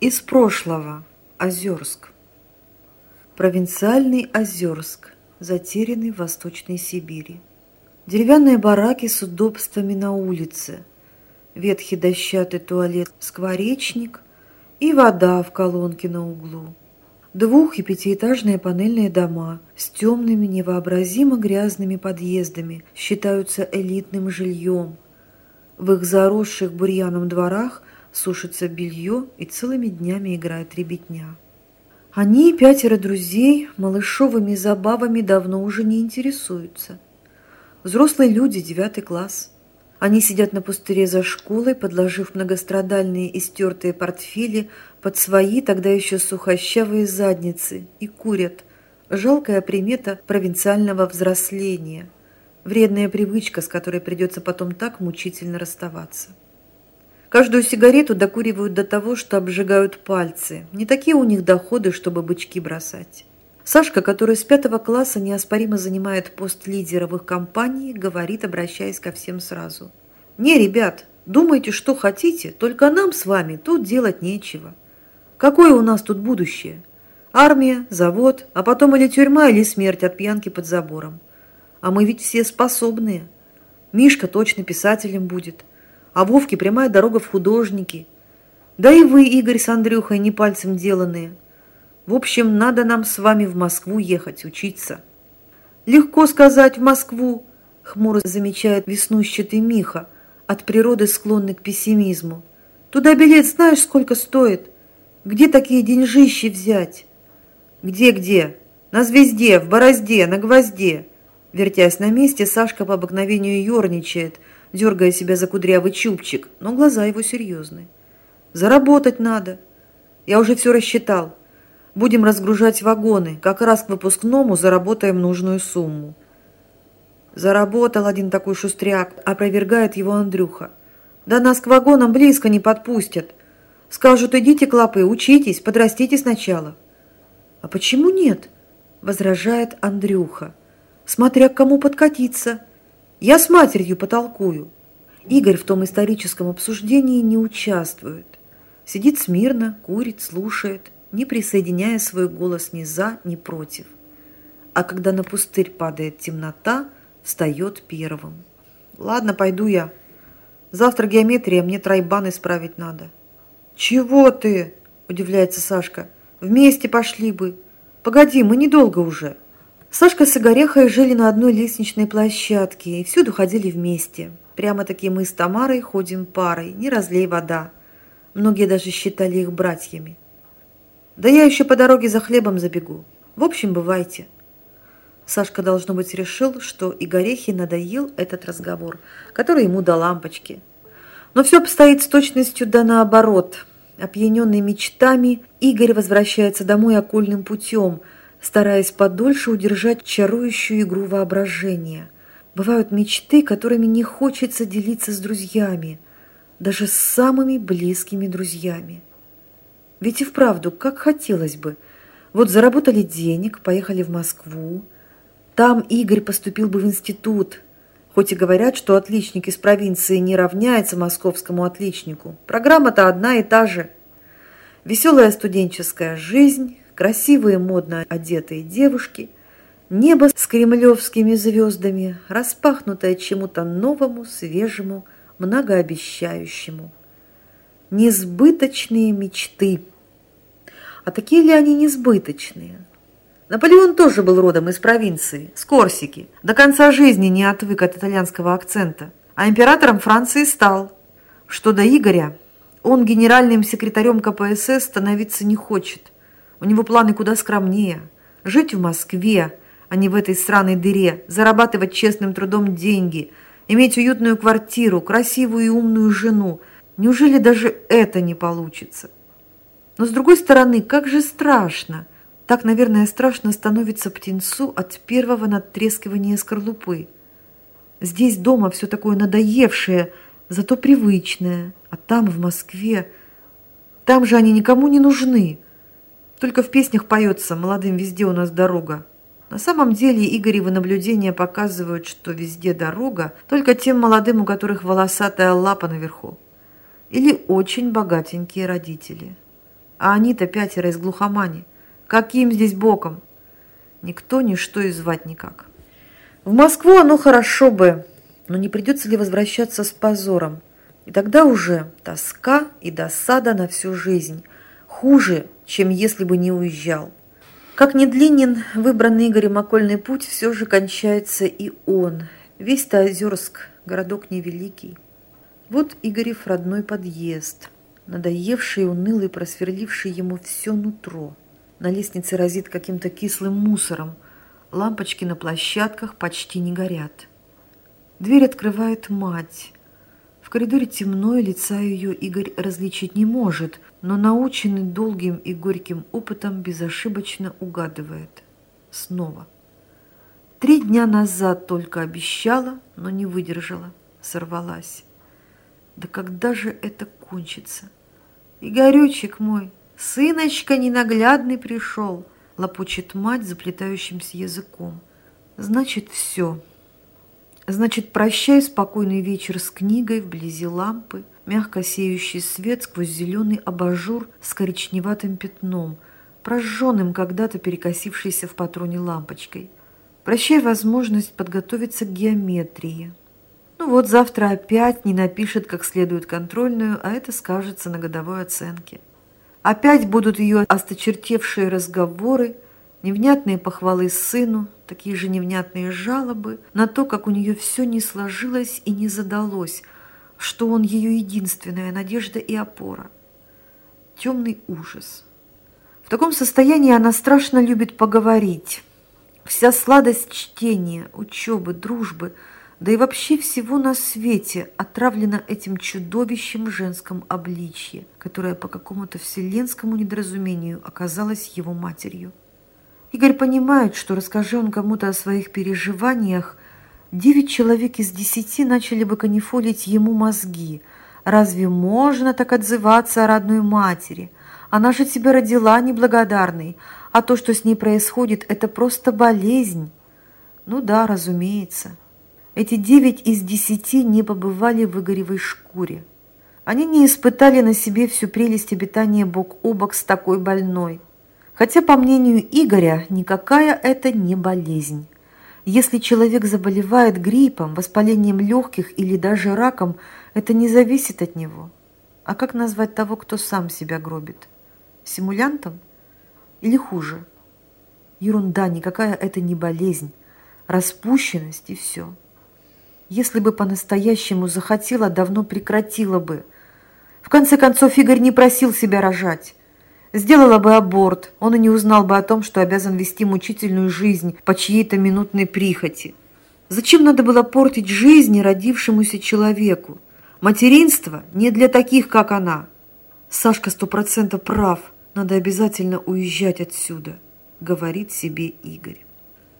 Из прошлого. Озерск. Провинциальный Озерск, затерянный в Восточной Сибири. Деревянные бараки с удобствами на улице, ветхий дощатый туалет-скворечник и вода в колонке на углу. Двух- и пятиэтажные панельные дома с темными невообразимо грязными подъездами считаются элитным жильем. В их заросших бурьяном дворах сушится белье и целыми днями играет ребятня. Они, пятеро друзей, малышовыми забавами давно уже не интересуются. Взрослые люди, девятый класс. Они сидят на пустыре за школой, подложив многострадальные и стертые портфели под свои, тогда еще сухощавые задницы, и курят. Жалкая примета провинциального взросления. Вредная привычка, с которой придется потом так мучительно расставаться. Каждую сигарету докуривают до того, что обжигают пальцы. Не такие у них доходы, чтобы бычки бросать. Сашка, который с пятого класса неоспоримо занимает пост лидера в их компании, говорит, обращаясь ко всем сразу. «Не, ребят, думайте, что хотите, только нам с вами тут делать нечего. Какое у нас тут будущее? Армия, завод, а потом или тюрьма, или смерть от пьянки под забором. А мы ведь все способные. Мишка точно писателем будет а Вовке прямая дорога в художники. Да и вы, Игорь с Андрюхой, не пальцем деланные. В общем, надо нам с вами в Москву ехать, учиться. Легко сказать в Москву, хмуро замечает веснущатый Миха, от природы склонный к пессимизму. Туда билет знаешь, сколько стоит? Где такие деньжищи взять? Где-где? На звезде, в борозде, на гвозде. Вертясь на месте, Сашка по обыкновению ерничает – дергая себя за кудрявый чубчик, но глаза его серьезные. «Заработать надо. Я уже все рассчитал. Будем разгружать вагоны. Как раз к выпускному заработаем нужную сумму». Заработал один такой шустряк, опровергает его Андрюха. «Да нас к вагонам близко не подпустят. Скажут, идите, клопы, учитесь, подрастите сначала». «А почему нет?» – возражает Андрюха. «Смотря к кому подкатиться». Я с матерью потолкую. Игорь в том историческом обсуждении не участвует. Сидит смирно, курит, слушает, не присоединяя свой голос ни за, ни против. А когда на пустырь падает темнота, встает первым. Ладно, пойду я. Завтра геометрия, мне тройбан исправить надо. Чего ты? Удивляется Сашка. Вместе пошли бы. Погоди, мы недолго уже. Сашка с Игорехой жили на одной лестничной площадке и всюду ходили вместе. Прямо-таки мы с Тамарой ходим парой, не разлей вода. Многие даже считали их братьями. Да я еще по дороге за хлебом забегу. В общем, бывайте. Сашка, должно быть, решил, что Игорехе надоел этот разговор, который ему до лампочки. Но все обстоит с точностью да наоборот. Опьяненный мечтами, Игорь возвращается домой окольным путем – стараясь подольше удержать чарующую игру воображения. Бывают мечты, которыми не хочется делиться с друзьями, даже с самыми близкими друзьями. Ведь и вправду, как хотелось бы. Вот заработали денег, поехали в Москву. Там Игорь поступил бы в институт, хоть и говорят, что отличник из провинции не равняется московскому отличнику. Программа-то одна и та же. Веселая студенческая жизнь, красивые модно одетые девушки, небо с кремлевскими звездами, распахнутое чему-то новому, свежему, многообещающему. Несбыточные мечты. А такие ли они несбыточные? Наполеон тоже был родом из провинции, с Корсики. До конца жизни не отвык от итальянского акцента. А императором Франции стал. Что до Игоря, он генеральным секретарем КПСС становиться не хочет – у него планы куда скромнее. Жить в Москве, а не в этой сраной дыре, зарабатывать честным трудом деньги, иметь уютную квартиру, красивую и умную жену. Неужели даже это не получится? Но с другой стороны, как же страшно. Так, наверное, страшно становится птенцу от первого натрескивания скорлупы. Здесь дома все такое надоевшее, зато привычное. А там, в Москве, там же они никому не нужны. Только в песнях поется «Молодым везде у нас дорога». На самом деле Игоревы наблюдения показывают, что везде дорога только тем молодым, у которых волосатая лапа наверху. Или очень богатенькие родители. А они-то пятеро из глухомани. Каким здесь боком? Никто ничто и звать никак. В Москву оно хорошо бы, но не придется ли возвращаться с позором? И тогда уже тоска и досада на всю жизнь. Хуже, чем если бы не уезжал. Как не длинен выбранный Игорем окольный путь, все же кончается и он. Весь-то Озерск, городок невеликий. Вот Игорев родной подъезд, надоевший, унылый, просверливший ему все нутро. На лестнице разит каким-то кислым мусором. Лампочки на площадках почти не горят. Дверь открывает мать. В коридоре темно, и лица ее Игорь различить не может, но наученный долгим и горьким опытом безошибочно угадывает. Снова. Три дня назад только обещала, но не выдержала, сорвалась. Да когда же это кончится? Игорючек мой, сыночка ненаглядный пришел, лопочет мать заплетающимся языком. Значит, все. Значит, прощай спокойный вечер с книгой вблизи лампы, мягко сеющий свет сквозь зеленый абажур с коричневатым пятном, прожженным когда-то перекосившейся в патроне лампочкой. Прощай возможность подготовиться к геометрии. Ну вот завтра опять не напишет как следует контрольную, а это скажется на годовой оценке. Опять будут ее осточертевшие разговоры, невнятные похвалы сыну, такие же невнятные жалобы на то, как у нее все не сложилось и не задалось, что он ее единственная надежда и опора. Темный ужас. В таком состоянии она страшно любит поговорить. Вся сладость чтения, учебы, дружбы, да и вообще всего на свете отравлена этим чудовищем женском обличье, которое по какому-то вселенскому недоразумению оказалось его матерью. Игорь понимает, что расскажи он кому-то о своих переживаниях, девять человек из десяти начали бы канифолить ему мозги. Разве можно так отзываться о родной матери? Она же тебя родила неблагодарной, а то, что с ней происходит, это просто болезнь. Ну да, разумеется. Эти девять из десяти не побывали в Игоревой шкуре. Они не испытали на себе всю прелесть обитания бок о бок с такой больной. Хотя, по мнению Игоря, никакая это не болезнь. Если человек заболевает гриппом, воспалением легких или даже раком, это не зависит от него. А как назвать того, кто сам себя гробит? Симулянтом? Или хуже? Ерунда, никакая это не болезнь. Распущенность и все. Если бы по-настоящему захотела, давно прекратила бы. В конце концов, Игорь не просил себя рожать. Сделала бы аборт, он и не узнал бы о том, что обязан вести мучительную жизнь по чьей-то минутной прихоти. Зачем надо было портить жизнь родившемуся человеку? Материнство не для таких, как она. Сашка сто процентов прав, надо обязательно уезжать отсюда, говорит себе Игорь.